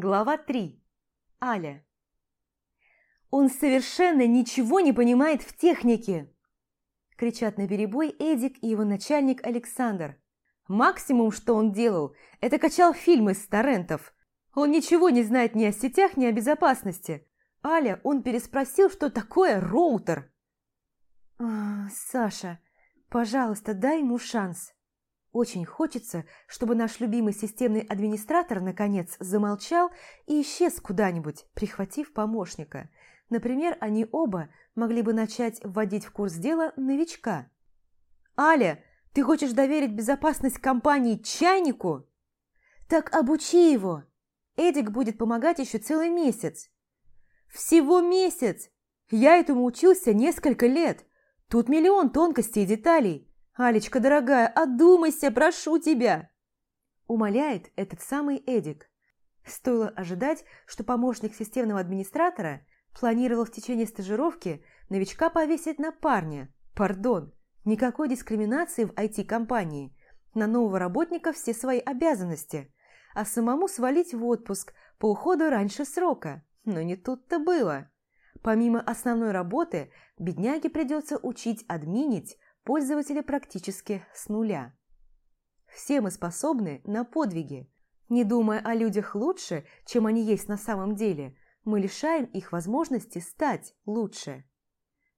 Глава 3. Аля. «Он совершенно ничего не понимает в технике!» Кричат на перебой Эдик и его начальник Александр. Максимум, что он делал, это качал фильмы с торрентов. Он ничего не знает ни о сетях, ни о безопасности. Аля, он переспросил, что такое роутер. «Саша, пожалуйста, дай ему шанс». Очень хочется, чтобы наш любимый системный администратор наконец замолчал и исчез куда-нибудь, прихватив помощника. Например, они оба могли бы начать вводить в курс дела новичка. «Аля, ты хочешь доверить безопасность компании чайнику?» «Так обучи его!» Эдик будет помогать еще целый месяц. «Всего месяц! Я этому учился несколько лет. Тут миллион тонкостей и деталей. «Алечка, дорогая, одумайся, прошу тебя!» Умоляет этот самый Эдик. Стоило ожидать, что помощник системного администратора планировал в течение стажировки новичка повесить на парня. Пардон, никакой дискриминации в IT-компании. На нового работника все свои обязанности. А самому свалить в отпуск по уходу раньше срока. Но не тут-то было. Помимо основной работы, бедняге придется учить админить пользователя практически с нуля. Все мы способны на подвиги. Не думая о людях лучше, чем они есть на самом деле, мы лишаем их возможности стать лучше.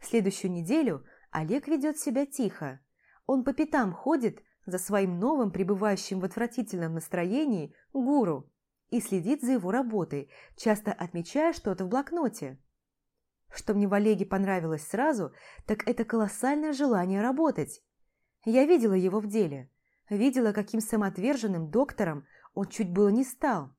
Следующую неделю Олег ведет себя тихо. Он по пятам ходит за своим новым, пребывающим в отвратительном настроении, гуру и следит за его работой, часто отмечая что-то в блокноте. Что мне в Олеге понравилось сразу, так это колоссальное желание работать. Я видела его в деле. Видела, каким самоотверженным доктором он чуть было не стал.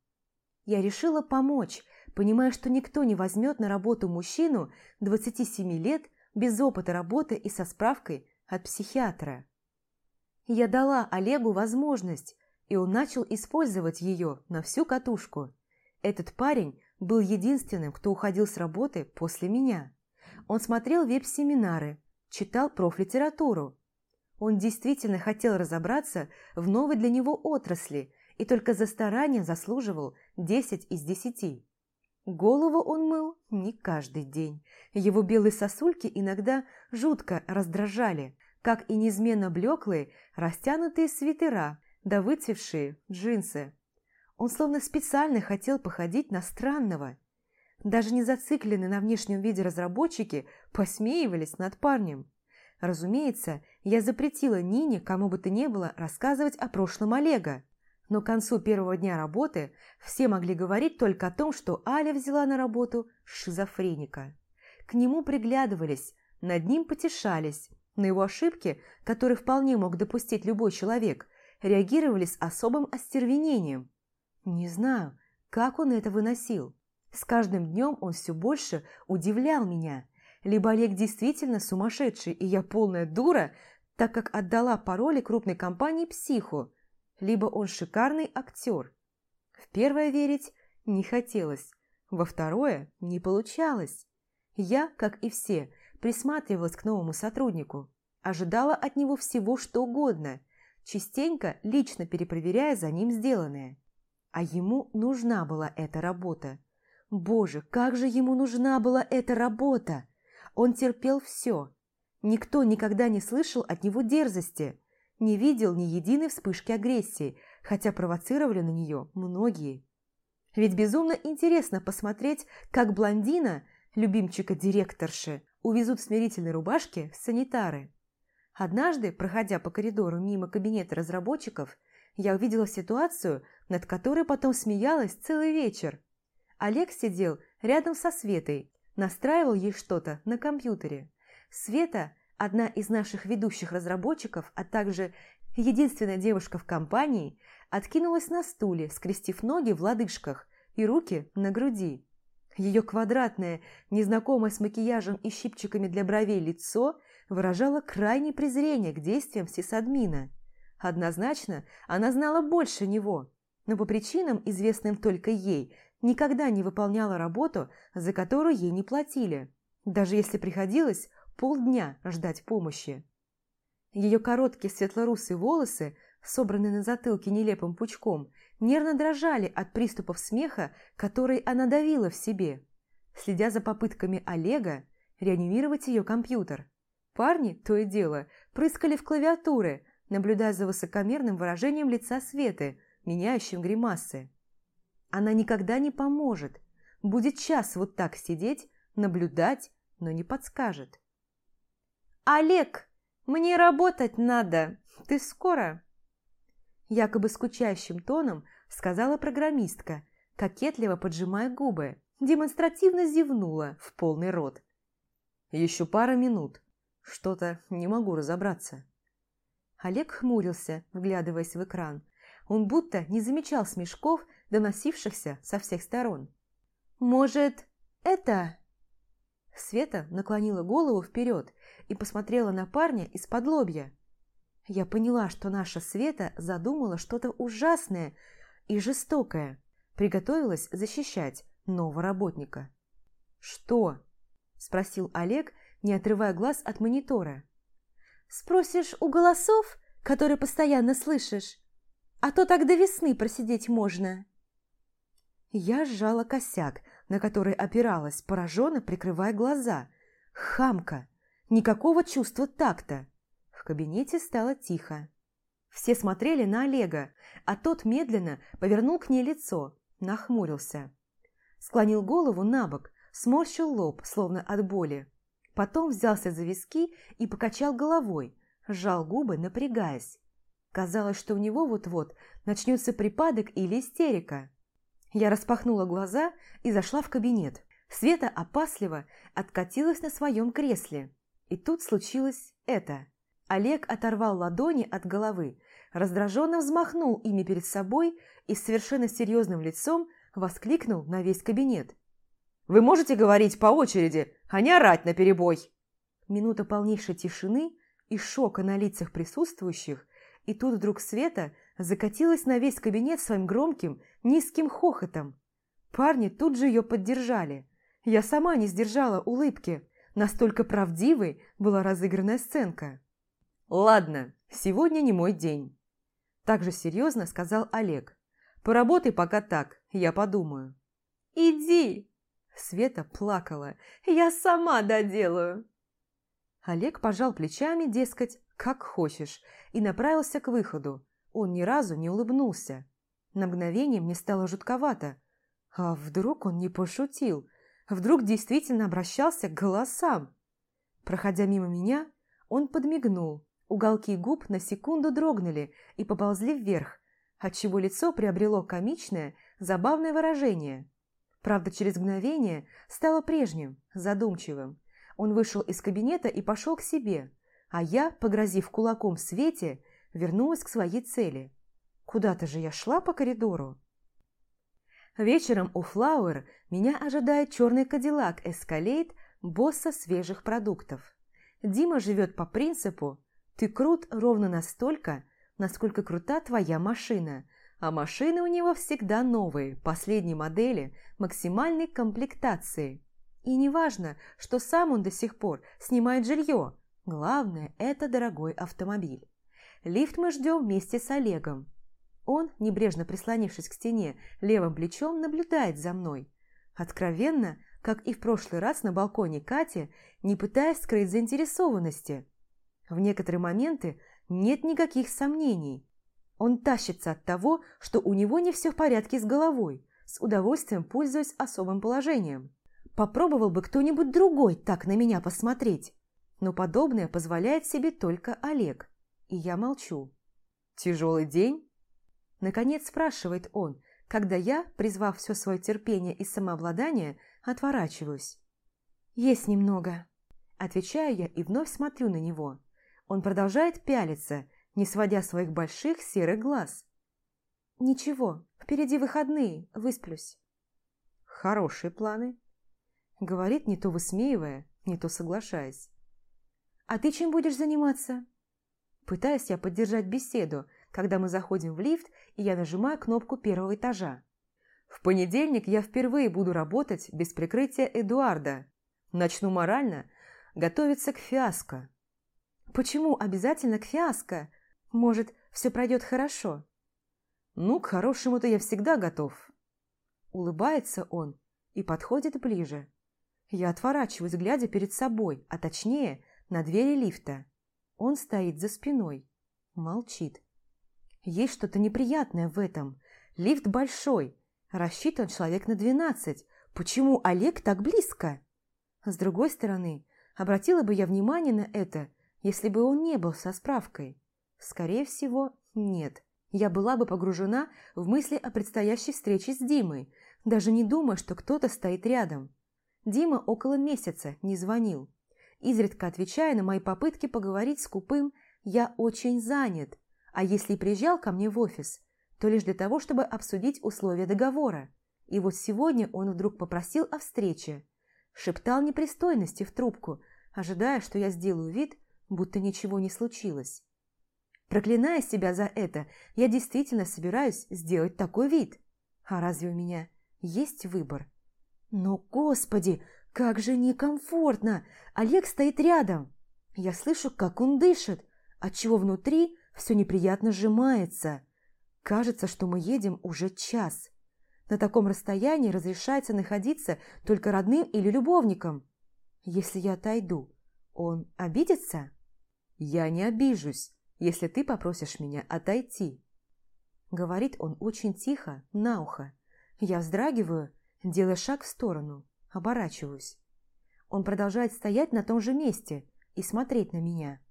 Я решила помочь, понимая, что никто не возьмет на работу мужчину 27 лет без опыта работы и со справкой от психиатра. Я дала Олегу возможность, и он начал использовать ее на всю катушку. Этот парень был единственным, кто уходил с работы после меня. Он смотрел веб-семинары, читал профлитературу. Он действительно хотел разобраться в новой для него отрасли и только за старание заслуживал 10 из 10. Голову он мыл не каждый день. Его белые сосульки иногда жутко раздражали, как и неизменно блеклые, растянутые свитера да выцвевшие джинсы. Он словно специально хотел походить на странного. Даже не зацикленные на внешнем виде разработчики посмеивались над парнем. Разумеется, я запретила Нине, кому бы то ни было, рассказывать о прошлом Олега. Но к концу первого дня работы все могли говорить только о том, что Аля взяла на работу шизофреника. К нему приглядывались, над ним потешались, на его ошибки, которые вполне мог допустить любой человек, реагировали с особым остервенением. Не знаю, как он это выносил. С каждым днем он все больше удивлял меня. Либо Олег действительно сумасшедший, и я полная дура, так как отдала пароли крупной компании психу, либо он шикарный актер. В первое верить не хотелось, во второе не получалось. Я, как и все, присматривалась к новому сотруднику, ожидала от него всего что угодно, частенько лично перепроверяя за ним сделанное. А ему нужна была эта работа. Боже, как же ему нужна была эта работа! Он терпел все. Никто никогда не слышал от него дерзости, не видел ни единой вспышки агрессии, хотя провоцировали на нее многие. Ведь безумно интересно посмотреть, как блондина, любимчика директорши, увезут в смирительной рубашке санитары. Однажды, проходя по коридору мимо кабинета разработчиков, я увидела ситуацию, над которой потом смеялась целый вечер. Олег сидел рядом со Светой, настраивал ей что-то на компьютере. Света – одна из наших ведущих разработчиков, а также единственная девушка в компании, откинулась на стуле, скрестив ноги в лодыжках и руки на груди. Ее квадратное, незнакомое с макияжем и щипчиками для бровей лицо выражало крайнее презрение к действиям сисадмина. Однозначно, она знала больше него, но по причинам, известным только ей, никогда не выполняла работу, за которую ей не платили, даже если приходилось полдня ждать помощи. Ее короткие светлорусые волосы собранные на затылке нелепым пучком, нервно дрожали от приступов смеха, который она давила в себе, следя за попытками Олега реанимировать ее компьютер. Парни, то и дело, прыскали в клавиатуры, наблюдая за высокомерным выражением лица Светы, меняющим гримасы. Она никогда не поможет, будет час вот так сидеть, наблюдать, но не подскажет. «Олег, мне работать надо, ты скоро?» Якобы скучающим тоном сказала программистка, кокетливо поджимая губы, демонстративно зевнула в полный рот. «Еще пара минут. Что-то не могу разобраться». Олег хмурился, вглядываясь в экран. Он будто не замечал смешков, доносившихся со всех сторон. «Может, это...» Света наклонила голову вперед и посмотрела на парня из-под лобья. Я поняла, что наша Света задумала что-то ужасное и жестокое, приготовилась защищать нового работника. «Что?» – спросил Олег, не отрывая глаз от монитора. «Спросишь у голосов, которые постоянно слышишь? А то так до весны просидеть можно». Я сжала косяк, на который опиралась, пораженно прикрывая глаза. Хамка! Никакого чувства такта кабинете стало тихо. Все смотрели на Олега, а тот медленно повернул к ней лицо, нахмурился. Склонил голову на бок, сморщил лоб, словно от боли. Потом взялся за виски и покачал головой, сжал губы, напрягаясь. Казалось, что у него вот-вот начнется припадок или истерика. Я распахнула глаза и зашла в кабинет. Света опасливо откатилась на своем кресле. И тут случилось это. Олег оторвал ладони от головы, раздраженно взмахнул ими перед собой и совершенно серьезным лицом воскликнул на весь кабинет. «Вы можете говорить по очереди, а не орать наперебой!» Минута полнейшей тишины и шока на лицах присутствующих, и тут вдруг Света закатилась на весь кабинет своим громким, низким хохотом. Парни тут же ее поддержали. Я сама не сдержала улыбки, настолько правдивой была разыгранная сценка. «Ладно, сегодня не мой день», – также серьезно сказал Олег. «Поработай пока так, я подумаю». «Иди!» – Света плакала. «Я сама доделаю!» Олег пожал плечами, дескать, как хочешь, и направился к выходу. Он ни разу не улыбнулся. На мгновение мне стало жутковато. А вдруг он не пошутил? Вдруг действительно обращался к голосам? Проходя мимо меня, он подмигнул, Уголки губ на секунду дрогнули и поползли вверх, отчего лицо приобрело комичное, забавное выражение. Правда, через мгновение стало прежним, задумчивым. Он вышел из кабинета и пошел к себе, а я, погрозив кулаком в свете, вернулась к своей цели. Куда-то же я шла по коридору. Вечером у Флауэр меня ожидает черный кадиллак Эскалейт босса свежих продуктов. Дима живет по принципу ты крут ровно настолько, насколько крута твоя машина, а машины у него всегда новые, последней модели, максимальной комплектации. И неважно, что сам он до сих пор снимает жилье, главное – это дорогой автомобиль. Лифт мы ждем вместе с Олегом. Он, небрежно прислонившись к стене, левым плечом наблюдает за мной. Откровенно, как и в прошлый раз на балконе Кати, не пытаясь скрыть заинтересованности – в некоторые моменты нет никаких сомнений. Он тащится от того, что у него не все в порядке с головой, с удовольствием пользуясь особым положением. Попробовал бы кто-нибудь другой так на меня посмотреть. Но подобное позволяет себе только Олег. И я молчу. «Тяжелый день?» Наконец спрашивает он, когда я, призвав все свое терпение и самообладание, отворачиваюсь. «Есть немного». Отвечаю я и вновь смотрю на него. Он продолжает пялиться, не сводя своих больших серых глаз. «Ничего, впереди выходные, высплюсь». «Хорошие планы», — говорит, не то высмеивая, не то соглашаясь. «А ты чем будешь заниматься?» Пытаюсь я поддержать беседу, когда мы заходим в лифт, и я нажимаю кнопку первого этажа. В понедельник я впервые буду работать без прикрытия Эдуарда. Начну морально готовиться к фиаско. Почему обязательно к фиаско? Может, все пройдет хорошо. Ну, к хорошему-то я всегда готов. Улыбается он и подходит ближе. Я отворачиваюсь, глядя перед собой, а точнее на двери лифта. Он стоит за спиной, молчит. Есть что-то неприятное в этом. Лифт большой, рассчитан человек на двенадцать. Почему Олег так близко? С другой стороны, обратила бы я внимание на это, если бы он не был со справкой. Скорее всего, нет. Я была бы погружена в мысли о предстоящей встрече с Димой, даже не думая, что кто-то стоит рядом. Дима около месяца не звонил. Изредка отвечая на мои попытки поговорить с Купым, я очень занят, а если и приезжал ко мне в офис, то лишь для того, чтобы обсудить условия договора. И вот сегодня он вдруг попросил о встрече. Шептал непристойности в трубку, ожидая, что я сделаю вид, будто ничего не случилось. Проклиная себя за это, я действительно собираюсь сделать такой вид. А разве у меня есть выбор? Но, господи, как же некомфортно! Олег стоит рядом. Я слышу, как он дышит, отчего внутри все неприятно сжимается. Кажется, что мы едем уже час. На таком расстоянии разрешается находиться только родным или любовником. Если я отойду, он обидится? Я не обижусь, если ты попросишь меня отойти. Говорит он очень тихо, на ухо. Я вздрагиваю, делая шаг в сторону, оборачиваюсь. Он продолжает стоять на том же месте и смотреть на меня.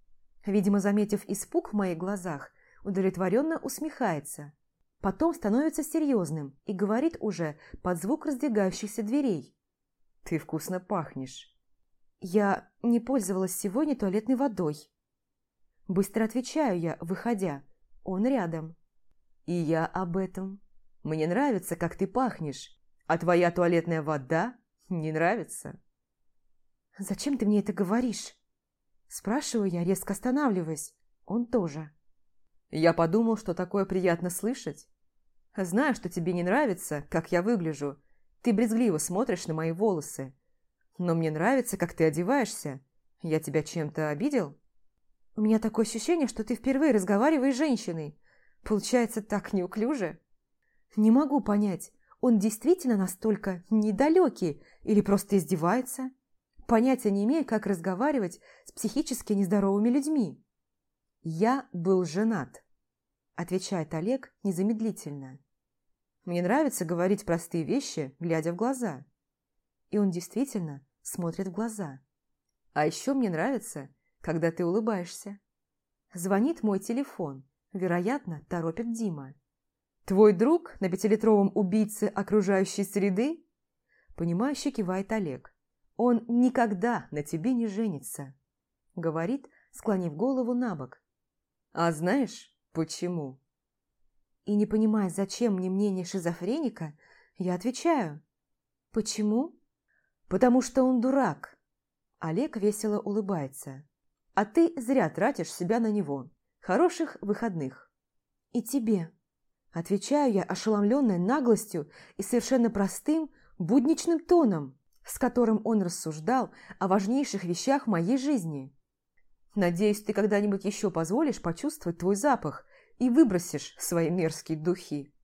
Видимо, заметив испуг в моих глазах, удовлетворенно усмехается. Потом становится серьезным и говорит уже под звук раздвигающихся дверей. «Ты вкусно пахнешь». «Я не пользовалась сегодня туалетной водой». Быстро отвечаю я, выходя. Он рядом. «И я об этом. Мне нравится, как ты пахнешь, а твоя туалетная вода не нравится». «Зачем ты мне это говоришь?» Спрашиваю я, резко останавливаясь. Он тоже. Я подумал, что такое приятно слышать. Знаю, что тебе не нравится, как я выгляжу. Ты брезгливо смотришь на мои волосы. Но мне нравится, как ты одеваешься. Я тебя чем-то обидел? У меня такое ощущение, что ты впервые разговариваешь с женщиной. Получается так неуклюже. Не могу понять, он действительно настолько недалекий или просто издевается? Понятия не имею, как разговаривать с психически нездоровыми людьми. «Я был женат», – отвечает Олег незамедлительно. «Мне нравится говорить простые вещи, глядя в глаза». И он действительно смотрит в глаза. «А еще мне нравится, когда ты улыбаешься». Звонит мой телефон. Вероятно, торопит Дима. «Твой друг на пятилитровом убийце окружающей среды?» Понимающе кивает Олег. «Он никогда на тебе не женится», — говорит, склонив голову на бок. «А знаешь, почему?» И не понимая, зачем мне мнение шизофреника, я отвечаю. «Почему?» «Потому что он дурак». Олег весело улыбается. «А ты зря тратишь себя на него. Хороших выходных». «И тебе». Отвечаю я, ошеломленная наглостью и совершенно простым, будничным тоном с которым он рассуждал о важнейших вещах моей жизни. Надеюсь, ты когда-нибудь еще позволишь почувствовать твой запах и выбросишь свои мерзкие духи.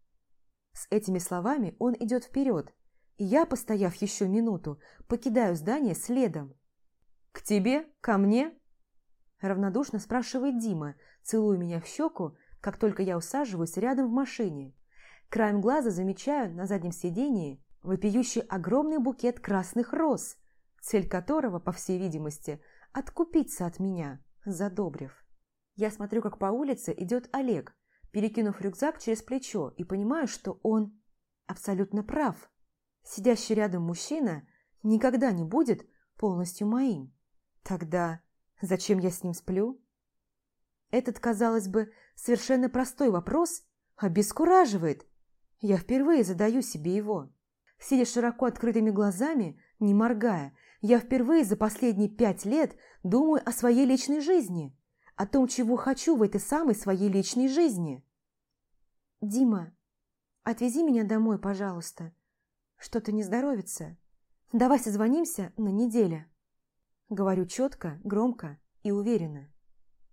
С этими словами он идет вперед, и я, постояв еще минуту, покидаю здание следом. «К тебе? Ко мне?» Равнодушно спрашивает Дима, целуя меня в щеку, как только я усаживаюсь рядом в машине. Краем глаза замечаю на заднем сидении вопиющий огромный букет красных роз, цель которого, по всей видимости, откупиться от меня, задобрив. Я смотрю, как по улице идет Олег, перекинув рюкзак через плечо, и понимаю, что он абсолютно прав. Сидящий рядом мужчина никогда не будет полностью моим. Тогда зачем я с ним сплю? Этот, казалось бы, совершенно простой вопрос обескураживает. Я впервые задаю себе его. Сидя широко открытыми глазами, не моргая, я впервые за последние пять лет думаю о своей личной жизни, о том, чего хочу в этой самой своей личной жизни. «Дима, отвези меня домой, пожалуйста. Что-то не здоровится. Давай созвонимся на неделе». Говорю четко, громко и уверенно.